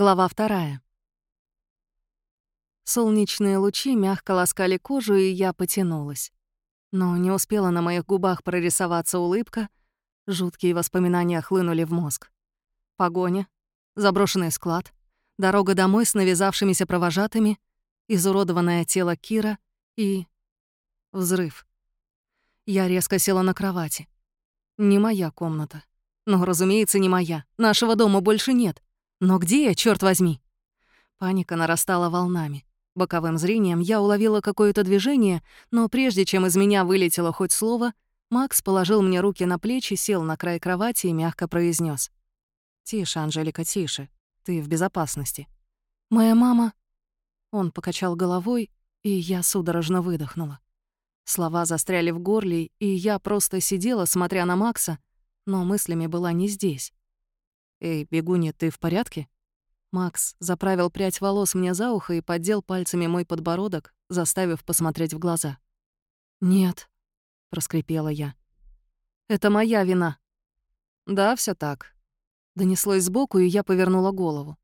Глава вторая. Солнечные лучи мягко ласкали кожу, и я потянулась. Но не успела на моих губах прорисоваться улыбка, жуткие воспоминания хлынули в мозг. Погоня, заброшенный склад, дорога домой с навязавшимися провожатыми, изуродованное тело Кира и... взрыв. Я резко села на кровати. Не моя комната. Ну, разумеется, не моя. Нашего дома больше нет. Но где я, черт возьми? Паника нарастала волнами. Боковым зрением я уловила какое-то движение, но прежде чем из меня вылетело хоть слово, Макс положил мне руки на плечи, сел на край кровати и мягко произнес: «Тише, Анжелика, тише. Ты в безопасности». «Моя мама...» Он покачал головой, и я судорожно выдохнула. Слова застряли в горле, и я просто сидела, смотря на Макса, но мыслями была не здесь. «Эй, бегунья, ты в порядке?» Макс заправил прядь волос мне за ухо и поддел пальцами мой подбородок, заставив посмотреть в глаза. «Нет», — проскрипела я. «Это моя вина». «Да, все так». Донеслось сбоку, и я повернула голову.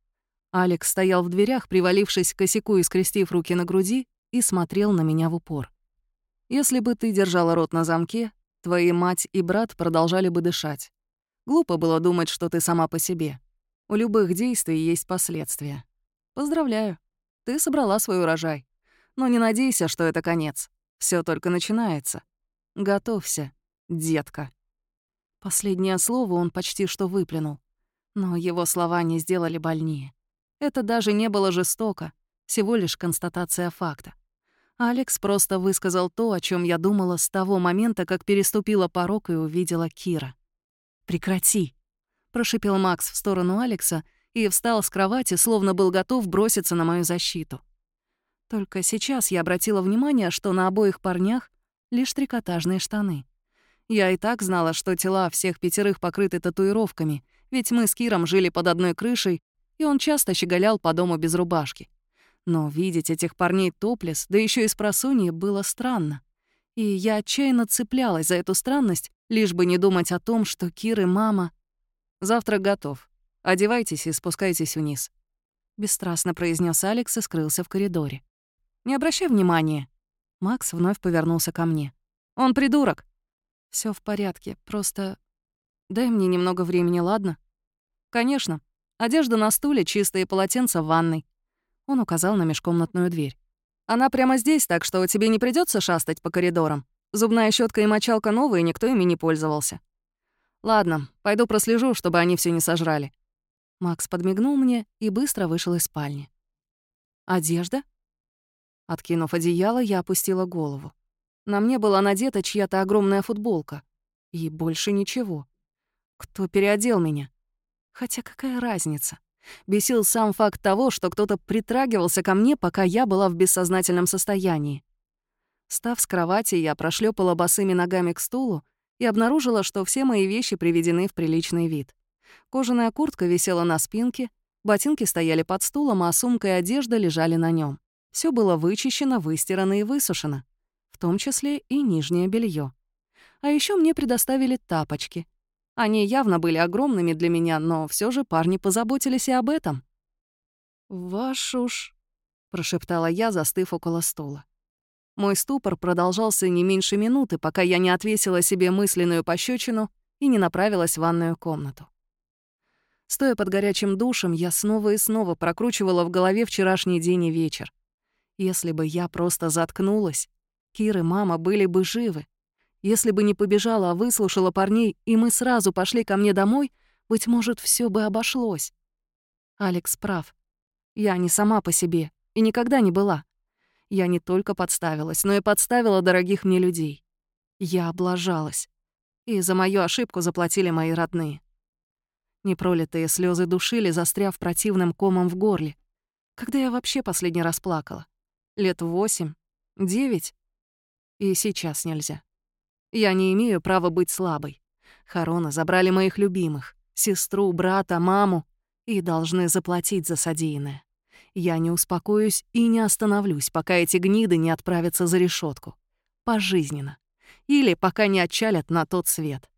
Алекс стоял в дверях, привалившись к косяку и скрестив руки на груди, и смотрел на меня в упор. «Если бы ты держала рот на замке, твои мать и брат продолжали бы дышать. Глупо было думать, что ты сама по себе. У любых действий есть последствия. Поздравляю, ты собрала свой урожай. Но не надейся, что это конец. Все только начинается. Готовься, детка. Последнее слово он почти что выплюнул. Но его слова не сделали больнее. Это даже не было жестоко, всего лишь констатация факта. Алекс просто высказал то, о чем я думала с того момента, как переступила порог и увидела Кира. «Прекрати!» — прошипел Макс в сторону Алекса и встал с кровати, словно был готов броситься на мою защиту. Только сейчас я обратила внимание, что на обоих парнях лишь трикотажные штаны. Я и так знала, что тела всех пятерых покрыты татуировками, ведь мы с Киром жили под одной крышей, и он часто щеголял по дому без рубашки. Но видеть этих парней топлес, да еще и с просуньи, было странно. И я отчаянно цеплялась за эту странность, лишь бы не думать о том, что Кир и мама... «Завтрак готов. Одевайтесь и спускайтесь вниз», — бесстрастно произнес Алекс и скрылся в коридоре. «Не обращай внимания». Макс вновь повернулся ко мне. «Он придурок». Все в порядке, просто... Дай мне немного времени, ладно?» «Конечно. Одежда на стуле, чистые полотенца в ванной». Он указал на межкомнатную дверь. Она прямо здесь, так что тебе не придется шастать по коридорам. Зубная щетка и мочалка новые, никто ими не пользовался. Ладно, пойду прослежу, чтобы они все не сожрали. Макс подмигнул мне и быстро вышел из спальни. Одежда? Откинув одеяло, я опустила голову. На мне была надета чья-то огромная футболка. И больше ничего. Кто переодел меня? Хотя какая разница? Бесил сам факт того, что кто-то притрагивался ко мне, пока я была в бессознательном состоянии. Став с кровати, я прошлепала босыми ногами к стулу и обнаружила, что все мои вещи приведены в приличный вид. Кожаная куртка висела на спинке, ботинки стояли под стулом, а сумка и одежда лежали на нем. Все было вычищено, выстирано и высушено, в том числе и нижнее белье. А еще мне предоставили тапочки — они явно были огромными для меня, но все же парни позаботились и об этом. «Ваш уж...» — прошептала я, застыв около стула. Мой ступор продолжался не меньше минуты, пока я не отвесила себе мысленную пощечину и не направилась в ванную комнату. Стоя под горячим душем, я снова и снова прокручивала в голове вчерашний день и вечер. Если бы я просто заткнулась, Кир и мама были бы живы. Если бы не побежала, а выслушала парней, и мы сразу пошли ко мне домой, быть может, все бы обошлось. Алекс прав. Я не сама по себе и никогда не была. Я не только подставилась, но и подставила дорогих мне людей. Я облажалась. И за мою ошибку заплатили мои родные. Непролитые слезы душили, застряв противным комом в горле. Когда я вообще последний раз плакала? Лет восемь? Девять? И сейчас нельзя. Я не имею права быть слабой. Харона забрали моих любимых, сестру, брата, маму, и должны заплатить за содеянное. Я не успокоюсь и не остановлюсь, пока эти гниды не отправятся за решетку. Пожизненно. Или пока не отчалят на тот свет.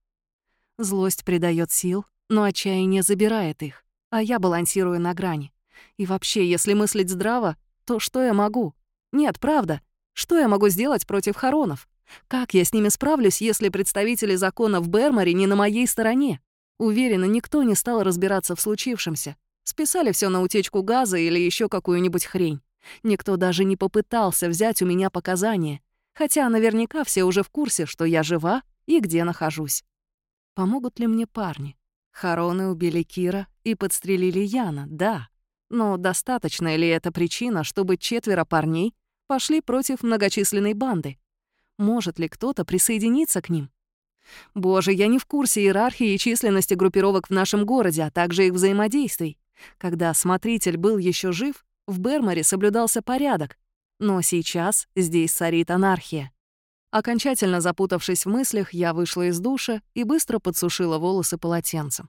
Злость придает сил, но отчаяние забирает их, а я балансирую на грани. И вообще, если мыслить здраво, то что я могу? Нет, правда. Что я могу сделать против Харонов? Как я с ними справлюсь, если представители закона в Бермаре не на моей стороне? Уверена, никто не стал разбираться в случившемся. Списали все на утечку газа или еще какую-нибудь хрень. Никто даже не попытался взять у меня показания, хотя наверняка все уже в курсе, что я жива и где нахожусь. Помогут ли мне парни? Хароны убили Кира и подстрелили Яна, да. Но достаточно ли это причина, чтобы четверо парней пошли против многочисленной банды? Может ли кто-то присоединиться к ним? Боже, я не в курсе иерархии и численности группировок в нашем городе, а также их взаимодействий. Когда смотритель был еще жив, в Бермаре соблюдался порядок, но сейчас здесь царит анархия. Окончательно запутавшись в мыслях, я вышла из душа и быстро подсушила волосы полотенцем.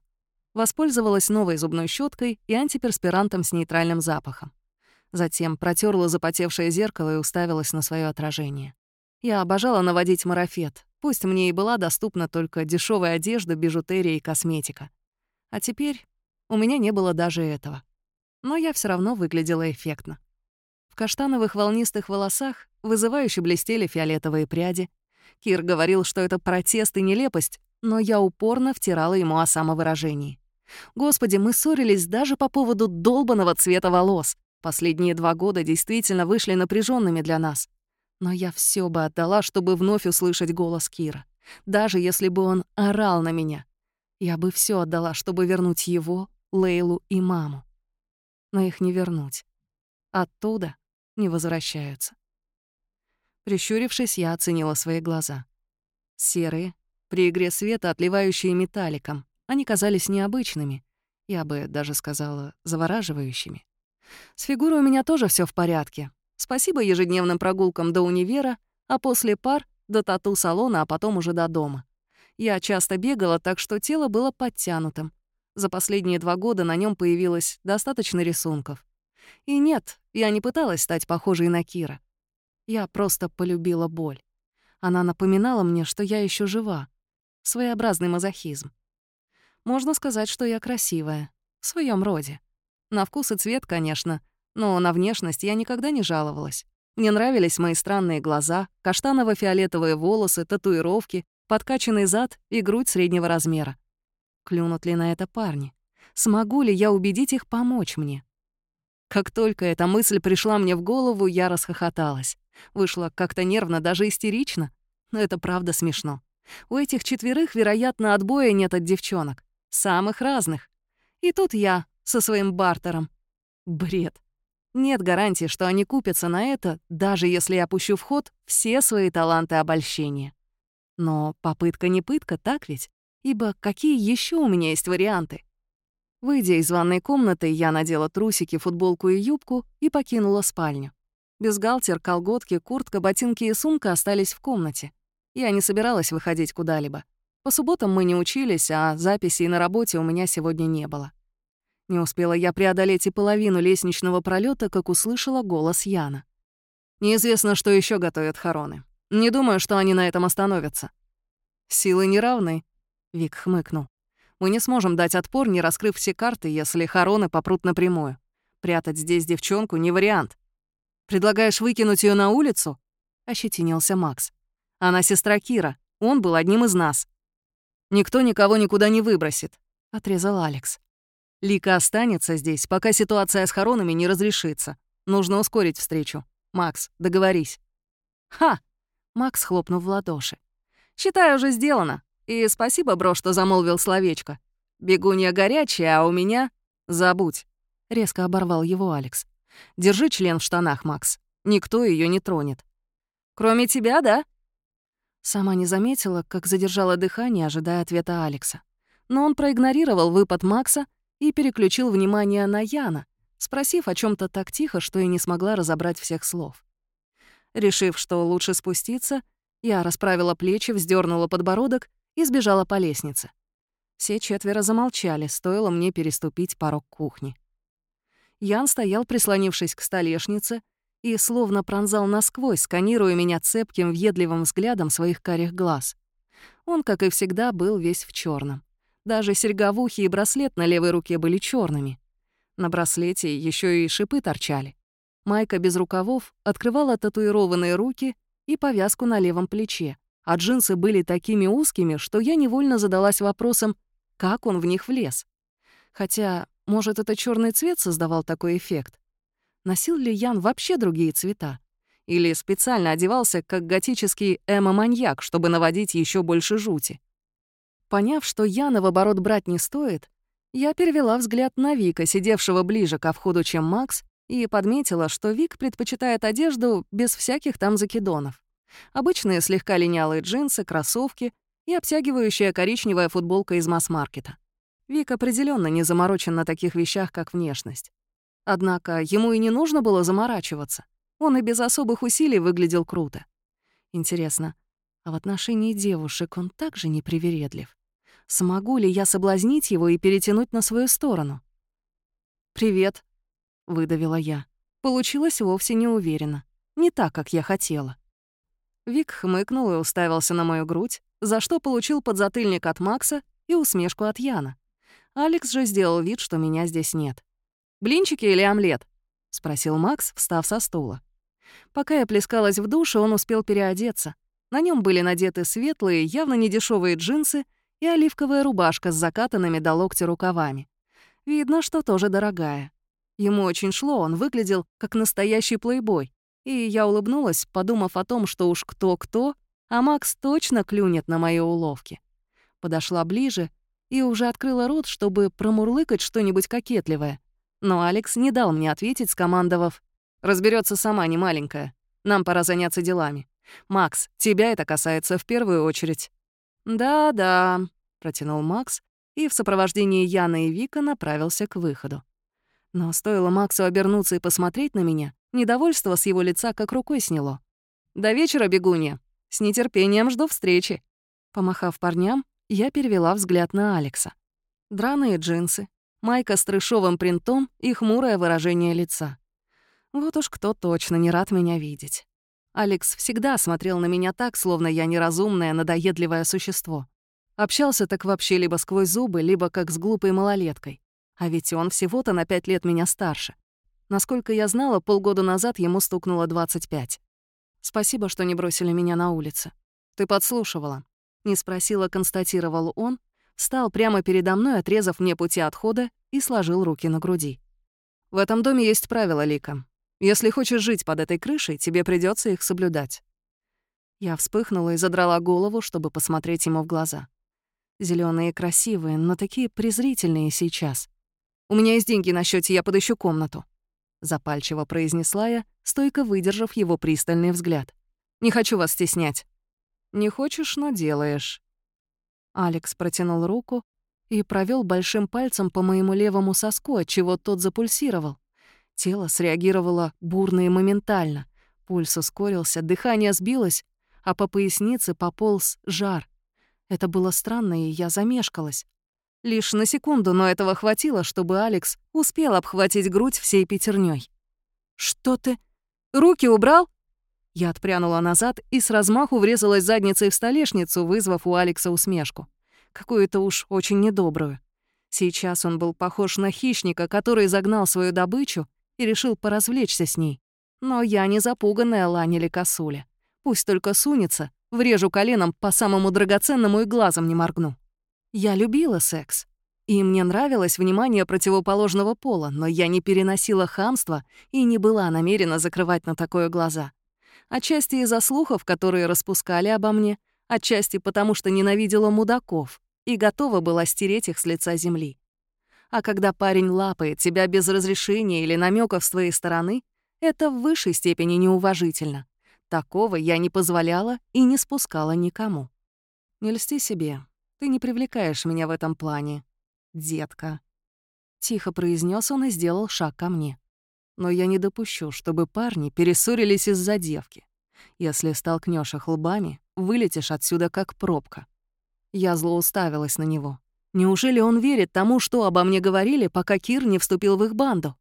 Воспользовалась новой зубной щеткой и антиперспирантом с нейтральным запахом. Затем протерла запотевшее зеркало и уставилась на свое отражение. Я обожала наводить марафет, пусть мне и была доступна только дешевая одежда, бижутерия и косметика. А теперь у меня не было даже этого. Но я все равно выглядела эффектно. В каштановых волнистых волосах вызывающе блестели фиолетовые пряди. Кир говорил, что это протест и нелепость, но я упорно втирала ему о самовыражении. Господи, мы ссорились даже по поводу долбанного цвета волос. Последние два года действительно вышли напряженными для нас. Но я все бы отдала, чтобы вновь услышать голос Кира. Даже если бы он орал на меня. Я бы все отдала, чтобы вернуть его, Лейлу и маму. Но их не вернуть. Оттуда не возвращаются. Прищурившись, я оценила свои глаза. Серые, при игре света отливающие металликом. Они казались необычными, я бы даже сказала, завораживающими. С фигурой у меня тоже все в порядке, Спасибо ежедневным прогулкам до универа, а после пар — до тату-салона, а потом уже до дома. Я часто бегала, так что тело было подтянутым. За последние два года на нем появилось достаточно рисунков. И нет, я не пыталась стать похожей на Кира. Я просто полюбила боль. Она напоминала мне, что я еще жива. Своеобразный мазохизм. Можно сказать, что я красивая. В своем роде. На вкус и цвет, конечно, но на внешность я никогда не жаловалась. Мне нравились мои странные глаза, каштаново-фиолетовые волосы, татуировки, подкачанный зад и грудь среднего размера. Клюнут ли на это парни? Смогу ли я убедить их помочь мне? Как только эта мысль пришла мне в голову, я расхохоталась. Вышло как-то нервно, даже истерично. Но это правда смешно. У этих четверых, вероятно, отбоя нет от девчонок. Самых разных. И тут я со своим бартером. Бред. Нет гарантии, что они купятся на это, даже если я пущу в ход все свои таланты обольщения. Но попытка не пытка, так ведь? Ибо какие еще у меня есть варианты? Выйдя из ванной комнаты, я надела трусики, футболку и юбку и покинула спальню. Бюстгальтер, колготки, куртка, ботинки и сумка остались в комнате. Я не собиралась выходить куда-либо. По субботам мы не учились, а записей на работе у меня сегодня не было. Не успела я преодолеть и половину лестничного пролета, как услышала голос Яна. «Неизвестно, что еще готовят хороны. Не думаю, что они на этом остановятся». «Силы неравны», — Вик хмыкнул. «Мы не сможем дать отпор, не раскрыв все карты, если хороны попрут напрямую. Прятать здесь девчонку — не вариант. Предлагаешь выкинуть ее на улицу?» — ощетинился Макс. «Она сестра Кира. Он был одним из нас». «Никто никого никуда не выбросит», — отрезал Алекс. Лика останется здесь, пока ситуация с хоронами не разрешится. Нужно ускорить встречу. Макс, договорись». «Ха!» — Макс хлопнул в ладоши. «Считаю, уже сделано. И спасибо, бро, что замолвил словечко. Бегунья горячая, а у меня... Забудь». Резко оборвал его Алекс. «Держи член в штанах, Макс. Никто ее не тронет». «Кроме тебя, да?» Сама не заметила, как задержала дыхание, ожидая ответа Алекса. Но он проигнорировал выпад Макса и переключил внимание на Яна, спросив о чем то так тихо, что и не смогла разобрать всех слов. Решив, что лучше спуститься, я расправила плечи, вздернула подбородок и сбежала по лестнице. Все четверо замолчали, стоило мне переступить порог кухни. Ян стоял, прислонившись к столешнице, и словно пронзал насквозь, сканируя меня цепким, въедливым взглядом своих карих глаз. Он, как и всегда, был весь в черном. Даже ухе и браслет на левой руке были черными. На браслете еще и шипы торчали. Майка без рукавов открывала татуированные руки и повязку на левом плече, а джинсы были такими узкими, что я невольно задалась вопросом, как он в них влез. Хотя, может, это черный цвет создавал такой эффект? Носил ли Ян вообще другие цвета? Или специально одевался как готический эмо-маньяк, чтобы наводить еще больше жути? Поняв, что Яна в оборот брать не стоит, я перевела взгляд на Вика, сидевшего ближе ко входу, чем Макс, и подметила, что Вик предпочитает одежду без всяких там закидонов. Обычные слегка линялые джинсы, кроссовки и обтягивающая коричневая футболка из масс-маркета. Вик определенно не заморочен на таких вещах, как внешность. Однако ему и не нужно было заморачиваться. Он и без особых усилий выглядел круто. Интересно, а в отношении девушек он также непривередлив? Смогу ли я соблазнить его и перетянуть на свою сторону? «Привет», — выдавила я. Получилось вовсе не уверенно. Не так, как я хотела. Вик хмыкнул и уставился на мою грудь, за что получил подзатыльник от Макса и усмешку от Яна. Алекс же сделал вид, что меня здесь нет. «Блинчики или омлет?» — спросил Макс, встав со стула. Пока я плескалась в душе, он успел переодеться. На нем были надеты светлые, явно недешевые джинсы и оливковая рубашка с закатанными до локтя рукавами. Видно, что тоже дорогая. Ему очень шло, он выглядел как настоящий плейбой. И я улыбнулась, подумав о том, что уж кто-кто, а Макс точно клюнет на мои уловки. Подошла ближе и уже открыла рот, чтобы промурлыкать что-нибудь кокетливое. Но Алекс не дал мне ответить, скомандовав. разберется сама, не маленькая. Нам пора заняться делами. Макс, тебя это касается в первую очередь». «Да-да», — протянул Макс и в сопровождении Яны и Вика направился к выходу. Но стоило Максу обернуться и посмотреть на меня, недовольство с его лица как рукой сняло. «До вечера, бегунья. С нетерпением жду встречи». Помахав парням, я перевела взгляд на Алекса. Драные джинсы, майка с трешовым принтом и хмурое выражение лица. Вот уж кто точно не рад меня видеть. Алекс всегда смотрел на меня так, словно я неразумное, надоедливое существо. Общался так вообще либо сквозь зубы, либо как с глупой малолеткой. А ведь он всего-то на пять лет меня старше. Насколько я знала, полгода назад ему стукнуло 25. Спасибо, что не бросили меня на улице. Ты подслушивала. Не спросила, констатировал он, встал прямо передо мной, отрезав мне пути отхода и сложил руки на груди. В этом доме есть правила, Лика. Если хочешь жить под этой крышей, тебе придется их соблюдать». Я вспыхнула и задрала голову, чтобы посмотреть ему в глаза. Зеленые красивые, но такие презрительные сейчас. «У меня есть деньги на счете, я подыщу комнату», — запальчиво произнесла я, стойко выдержав его пристальный взгляд. «Не хочу вас стеснять». «Не хочешь, но делаешь». Алекс протянул руку и провел большим пальцем по моему левому соску, отчего тот запульсировал. Тело среагировало бурно и моментально. Пульс ускорился, дыхание сбилось, а по пояснице пополз жар. Это было странно, и я замешкалась. Лишь на секунду, но этого хватило, чтобы Алекс успел обхватить грудь всей пятерней. «Что ты? Руки убрал?» Я отпрянула назад и с размаху врезалась задницей в столешницу, вызвав у Алекса усмешку. Какую-то уж очень недобрую. Сейчас он был похож на хищника, который загнал свою добычу и решил поразвлечься с ней. Но я не запуганная лань или косуля. Пусть только сунется, врежу коленом по самому драгоценному и глазом не моргну. Я любила секс. И мне нравилось внимание противоположного пола, но я не переносила хамства и не была намерена закрывать на такое глаза. Отчасти из-за слухов, которые распускали обо мне, отчасти потому, что ненавидела мудаков и готова была стереть их с лица земли. А когда парень лапает тебя без разрешения или намеков с твоей стороны, это в высшей степени неуважительно. Такого я не позволяла и не спускала никому. Не льсти себе. Ты не привлекаешь меня в этом плане, детка. Тихо произнес он и сделал шаг ко мне. Но я не допущу, чтобы парни перессорились из-за девки. Если столкнешь их лбами, вылетишь отсюда как пробка. Я зло уставилась на него. Неужели он верит тому, что обо мне говорили, пока Кир не вступил в их банду?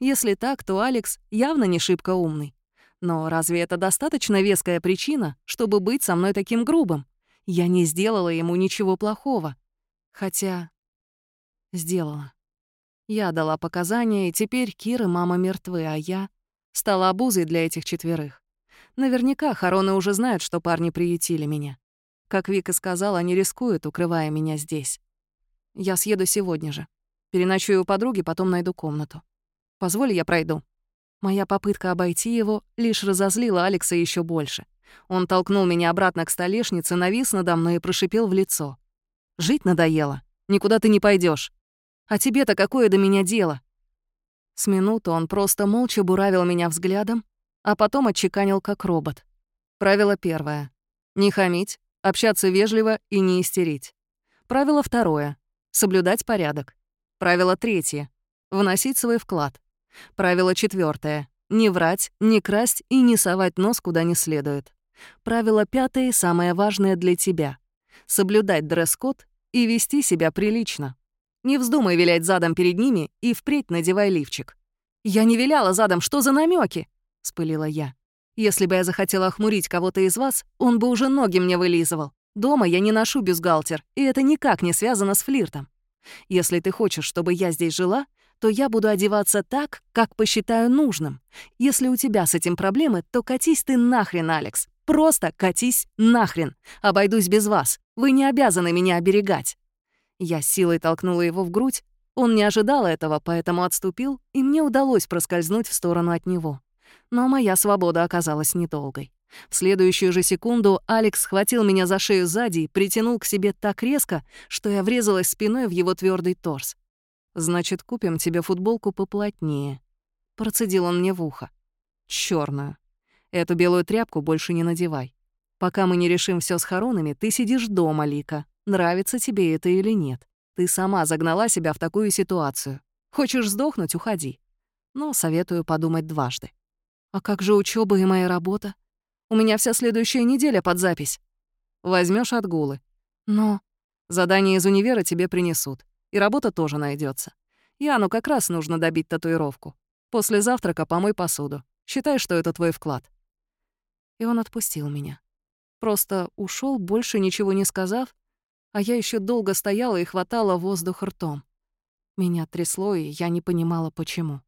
Если так, то Алекс явно не шибко умный. Но разве это достаточно веская причина, чтобы быть со мной таким грубым? Я не сделала ему ничего плохого. Хотя... Сделала. Я дала показания, и теперь Кир и мама мертвы, а я стала обузой для этих четверых. Наверняка Хароны уже знают, что парни приютили меня. Как Вика сказала, они рискуют, укрывая меня здесь. Я съеду сегодня же. Переночую у подруги, потом найду комнату. Позволь, я пройду. Моя попытка обойти его лишь разозлила Алекса еще больше. Он толкнул меня обратно к столешнице, навис надо мной и прошипел в лицо. «Жить надоело. Никуда ты не пойдешь. А тебе-то какое до меня дело?» С минуту он просто молча буравил меня взглядом, а потом отчеканил как робот. Правило первое. Не хамить, общаться вежливо и не истерить. Правило второе. Соблюдать порядок. Правило третье. Вносить свой вклад. Правило четвертое. Не врать, не красть и не совать нос куда не следует. Правило пятое самое важное для тебя. Соблюдать дресс-код и вести себя прилично. Не вздумай вилять задом перед ними и впредь надевай лифчик. «Я не виляла задом, что за намеки? — спылила я. «Если бы я захотела охмурить кого-то из вас, он бы уже ноги мне вылизывал. Дома я не ношу бюстгальтер, и это никак не связано с флиртом. Если ты хочешь, чтобы я здесь жила, то я буду одеваться так, как посчитаю нужным. Если у тебя с этим проблемы, то катись ты нахрен, Алекс. Просто катись нахрен. Обойдусь без вас. Вы не обязаны меня оберегать». Я силой толкнула его в грудь. Он не ожидал этого, поэтому отступил, и мне удалось проскользнуть в сторону от него. Но моя свобода оказалась недолгой. В следующую же секунду Алекс схватил меня за шею сзади и притянул к себе так резко, что я врезалась спиной в его твердый торс. «Значит, купим тебе футболку поплотнее», — процедил он мне в ухо. Черную. Эту белую тряпку больше не надевай. Пока мы не решим все с хоронами, ты сидишь дома, Лика. Нравится тебе это или нет. Ты сама загнала себя в такую ситуацию. Хочешь сдохнуть — уходи. Но советую подумать дважды. А как же учеба и моя работа? У меня вся следующая неделя под запись. Возьмешь отгулы. Но задание из универа тебе принесут. И работа тоже найдется. Яну как раз нужно добить татуировку. После завтрака помой посуду. Считай, что это твой вклад. И он отпустил меня. Просто ушел, больше ничего не сказав, а я еще долго стояла и хватала воздух ртом. Меня трясло, и я не понимала, почему.